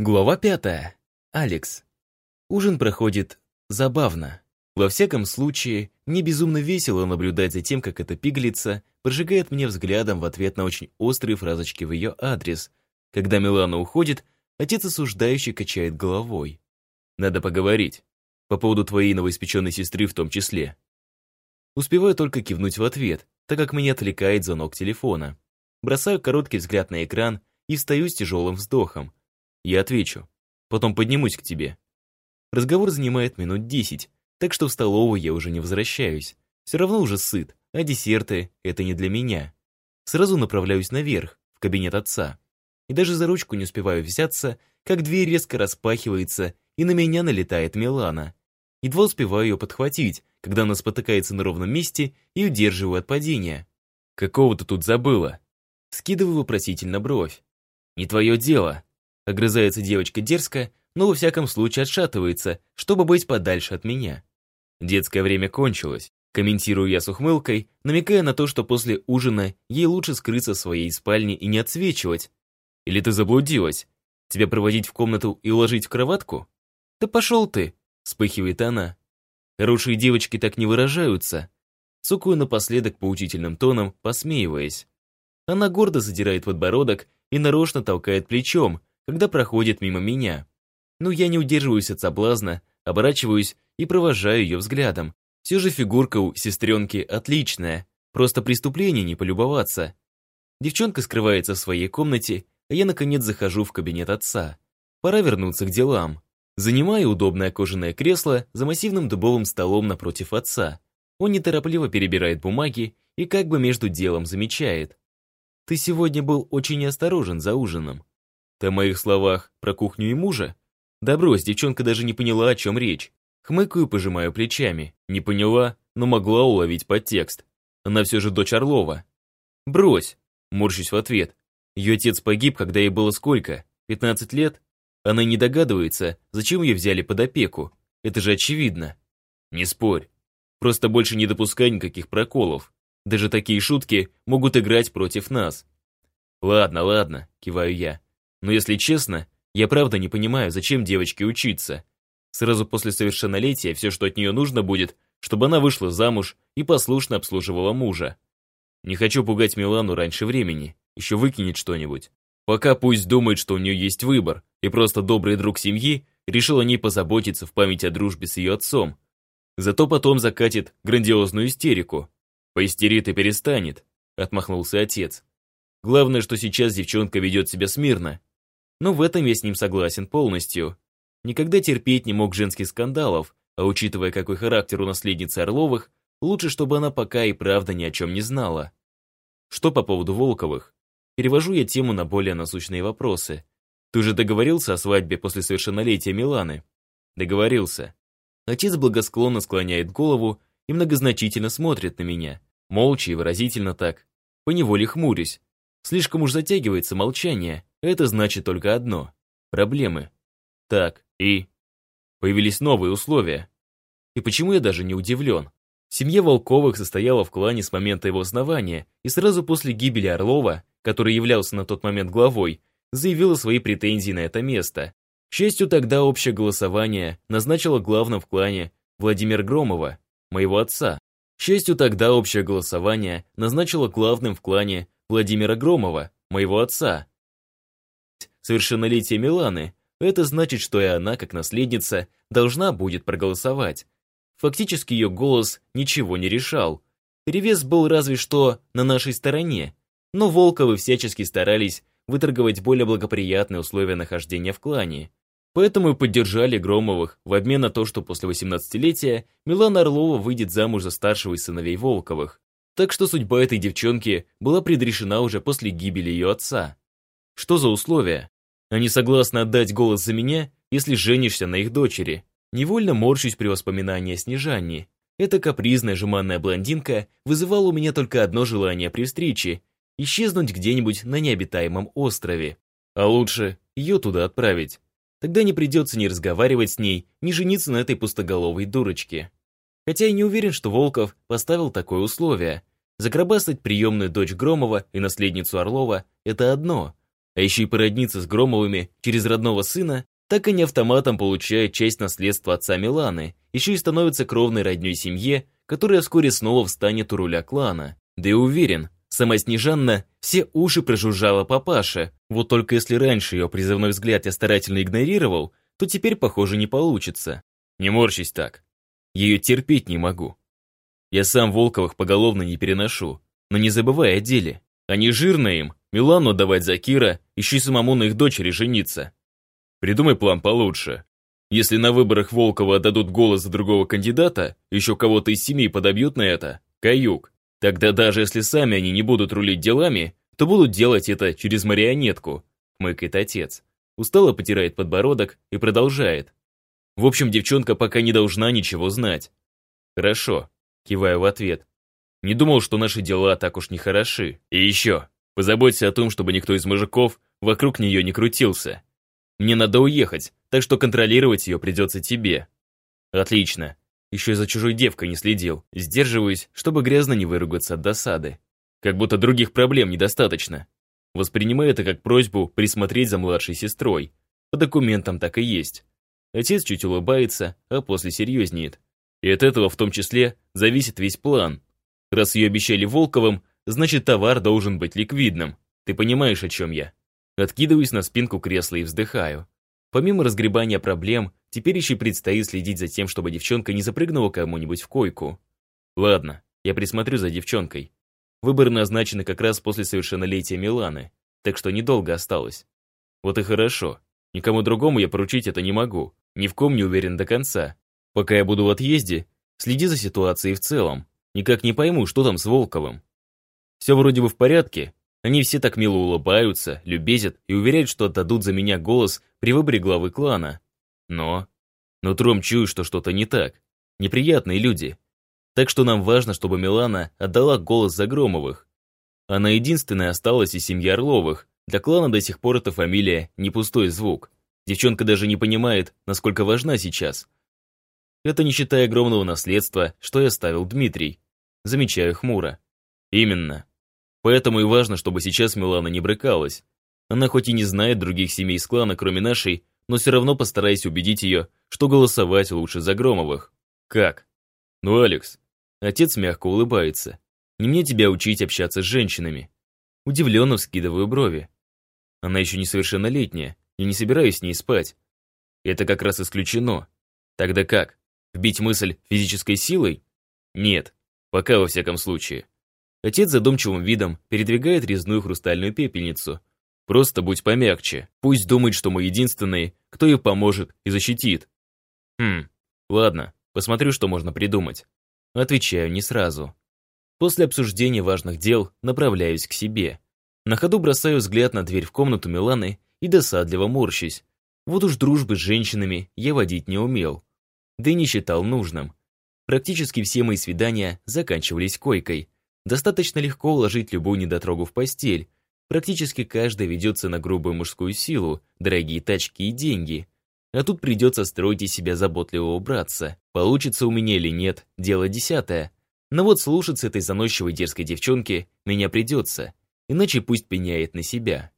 Глава пятая. Алекс. Ужин проходит забавно. Во всяком случае, мне безумно весело наблюдать за тем, как эта пиглица прожигает мне взглядом в ответ на очень острые фразочки в ее адрес. Когда Милана уходит, отец осуждающий качает головой. Надо поговорить. По поводу твоей новоиспеченной сестры в том числе. Успеваю только кивнуть в ответ, так как меня отвлекает звонок телефона. Бросаю короткий взгляд на экран и встаю с тяжелым вздохом. Я отвечу. Потом поднимусь к тебе. Разговор занимает минут десять, так что в столовую я уже не возвращаюсь. Все равно уже сыт, а десерты — это не для меня. Сразу направляюсь наверх, в кабинет отца. И даже за ручку не успеваю взяться, как дверь резко распахивается, и на меня налетает Милана. Едва успеваю ее подхватить, когда она спотыкается на ровном месте и удерживаю от падения. «Какого ты тут забыла?» Скидываю вопросительно бровь. «Не твое дело», Огрызается девочка дерзко, но во всяком случае отшатывается, чтобы быть подальше от меня. Детское время кончилось. Комментирую я с ухмылкой, намекая на то, что после ужина ей лучше скрыться в своей спальне и не отсвечивать. Или ты заблудилась? Тебя проводить в комнату и уложить в кроватку? Да пошел ты, вспыхивает она. Хорошие девочки так не выражаются. Цукаю напоследок поучительным тоном, посмеиваясь. Она гордо задирает подбородок и нарочно толкает плечом, когда проходит мимо меня. Но я не удерживаюсь от соблазна, оборачиваюсь и провожаю ее взглядом. Все же фигурка у сестренки отличная, просто преступление не полюбоваться. Девчонка скрывается в своей комнате, а я наконец захожу в кабинет отца. Пора вернуться к делам. Занимаю удобное кожаное кресло за массивным дубовым столом напротив отца. Он неторопливо перебирает бумаги и как бы между делом замечает. «Ты сегодня был очень неосторожен за ужином. Ты о моих словах про кухню и мужа? Да брось, девчонка даже не поняла, о чем речь. Хмыкаю, пожимаю плечами. Не поняла, но могла уловить подтекст. Она все же дочь Орлова. Брось, морщусь в ответ. Ее отец погиб, когда ей было сколько? 15 лет? Она не догадывается, зачем ее взяли под опеку. Это же очевидно. Не спорь. Просто больше не допускай никаких проколов. Даже такие шутки могут играть против нас. Ладно, ладно, киваю я. Но если честно, я правда не понимаю, зачем девочке учиться. Сразу после совершеннолетия все, что от нее нужно будет, чтобы она вышла замуж и послушно обслуживала мужа. Не хочу пугать Милану раньше времени, еще выкинет что-нибудь. Пока пусть думает, что у нее есть выбор, и просто добрый друг семьи решил о ней позаботиться в память о дружбе с ее отцом. Зато потом закатит грандиозную истерику. Поистерит и перестанет, отмахнулся отец. Главное, что сейчас девчонка ведет себя смирно, но в этом я с ним согласен полностью. Никогда терпеть не мог женских скандалов, а учитывая, какой характер у наследницы Орловых, лучше, чтобы она пока и правда ни о чем не знала. Что по поводу Волковых? Перевожу я тему на более насущные вопросы. Ты уже договорился о свадьбе после совершеннолетия Миланы? Договорился. Отец благосклонно склоняет голову и многозначительно смотрит на меня, молча и выразительно так. Поневоле хмурюсь. Слишком уж затягивается молчание, это значит только одно – проблемы. Так, и... Появились новые условия. И почему я даже не удивлен? Семья Волковых состояла в клане с момента его основания, и сразу после гибели Орлова, который являлся на тот момент главой, заявила свои претензии на это место. К счастью, тогда общее голосование назначило главным в клане Владимир Громова, моего отца. К счастью, тогда общее голосование назначило главным в клане Владимира Громова, моего отца, совершеннолетие Миланы, это значит, что и она, как наследница, должна будет проголосовать. Фактически ее голос ничего не решал. Перевес был разве что на нашей стороне, но Волковы всячески старались выторговать более благоприятные условия нахождения в клане. Поэтому и поддержали Громовых в обмен на то, что после 18-летия Милана Орлова выйдет замуж за старшего из сыновей Волковых. Так что судьба этой девчонки была предрешена уже после гибели ее отца. Что за условия? Они согласны отдать голос за меня, если женишься на их дочери. Невольно морщусь при воспоминании о Снежанне. Эта капризная жеманная блондинка вызывала у меня только одно желание при встрече – исчезнуть где-нибудь на необитаемом острове. А лучше ее туда отправить. Тогда не придется ни разговаривать с ней, ни жениться на этой пустоголовой дурочке. Хотя я не уверен, что Волков поставил такое условие. Загробастать приемную дочь Громова и наследницу Орлова – это одно, а еще и породниться с Громовыми через родного сына, так они автоматом получают часть наследства отца Миланы, еще и становятся кровной родней семье, которая вскоре снова встанет у руля клана. Да и уверен, сама Снежанна все уши прожужжала папаше, вот только если раньше ее призывной взгляд я старательно игнорировал, то теперь, похоже, не получится. Не морщись так. Ее терпеть не могу. Я сам Волковых поголовно не переношу, но не забывай о деле. Они жирно им, Милану давать за Кира, еще и самому на их дочери жениться. Придумай план получше. Если на выборах Волкова отдадут голос за другого кандидата, еще кого-то из семьи подобьют на это, каюк. Тогда даже если сами они не будут рулить делами, то будут делать это через марионетку, хмыкает отец. Устало потирает подбородок и продолжает. В общем, девчонка пока не должна ничего знать. Хорошо, киваю в ответ. Не думал, что наши дела так уж не хороши. И еще, позаботься о том, чтобы никто из мужиков вокруг нее не крутился. Мне надо уехать, так что контролировать ее придется тебе. Отлично. Еще и за чужой девкой не следил. Сдерживаюсь, чтобы грязно не выругаться от досады. Как будто других проблем недостаточно. Воспринимаю это как просьбу присмотреть за младшей сестрой. По документам так и есть. Отец чуть улыбается, а после серьезнеет. И от этого в том числе зависит весь план. Раз ее обещали Волковым, значит товар должен быть ликвидным. Ты понимаешь, о чем я? Откидываюсь на спинку кресла и вздыхаю. Помимо разгребания проблем, теперь еще предстоит следить за тем, чтобы девчонка не запрыгнула кому-нибудь в койку. Ладно, я присмотрю за девчонкой. Выборы назначены как раз после совершеннолетия Миланы, так что недолго осталось. Вот и хорошо. Никому другому я поручить это не могу. Ни в ком не уверен до конца. Пока я буду в отъезде, следи за ситуацией в целом. Никак не пойму, что там с Волковым. Все вроде бы в порядке, они все так мило улыбаются, любезят и уверяют, что отдадут за меня голос при выборе главы клана. Но... Нутром чую, что что-то не так. Неприятные люди. Так что нам важно, чтобы Милана отдала голос за Громовых. Она единственная осталась из семьи Орловых. Для клана до сих пор эта фамилия не пустой звук. Девчонка даже не понимает, насколько важна сейчас. Это не считая огромного наследства, что я оставил Дмитрий. Замечаю хмуро. Именно. Поэтому и важно, чтобы сейчас Милана не брыкалась. Она хоть и не знает других семей из клана, кроме нашей, но все равно постараюсь убедить ее, что голосовать лучше за Громовых. Как? Ну, Алекс. Отец мягко улыбается. Не мне тебя учить общаться с женщинами. Удивленно вскидываю брови. Она еще несовершеннолетняя, и не собираюсь с ней спать. Это как раз исключено. Тогда как? Вбить мысль физической силой? Нет, пока во всяком случае. Отец задумчивым видом передвигает резную хрустальную пепельницу. Просто будь помягче. Пусть думает, что мы единственные, кто ей поможет и защитит. Хм, ладно, посмотрю, что можно придумать. Отвечаю не сразу. После обсуждения важных дел направляюсь к себе. На ходу бросаю взгляд на дверь в комнату Миланы и досадливо морщусь. Вот уж дружбы с женщинами я водить не умел. Да и не считал нужным. Практически все мои свидания заканчивались койкой. Достаточно легко уложить любую недотрогу в постель. Практически каждая ведется на грубую мужскую силу, дорогие тачки и деньги. А тут придется строить из себя заботливого братца. Получится у меня или нет, дело десятое. Но вот слушаться этой заносчивой дерзкой девчонки меня придется, иначе пусть пеняет на себя.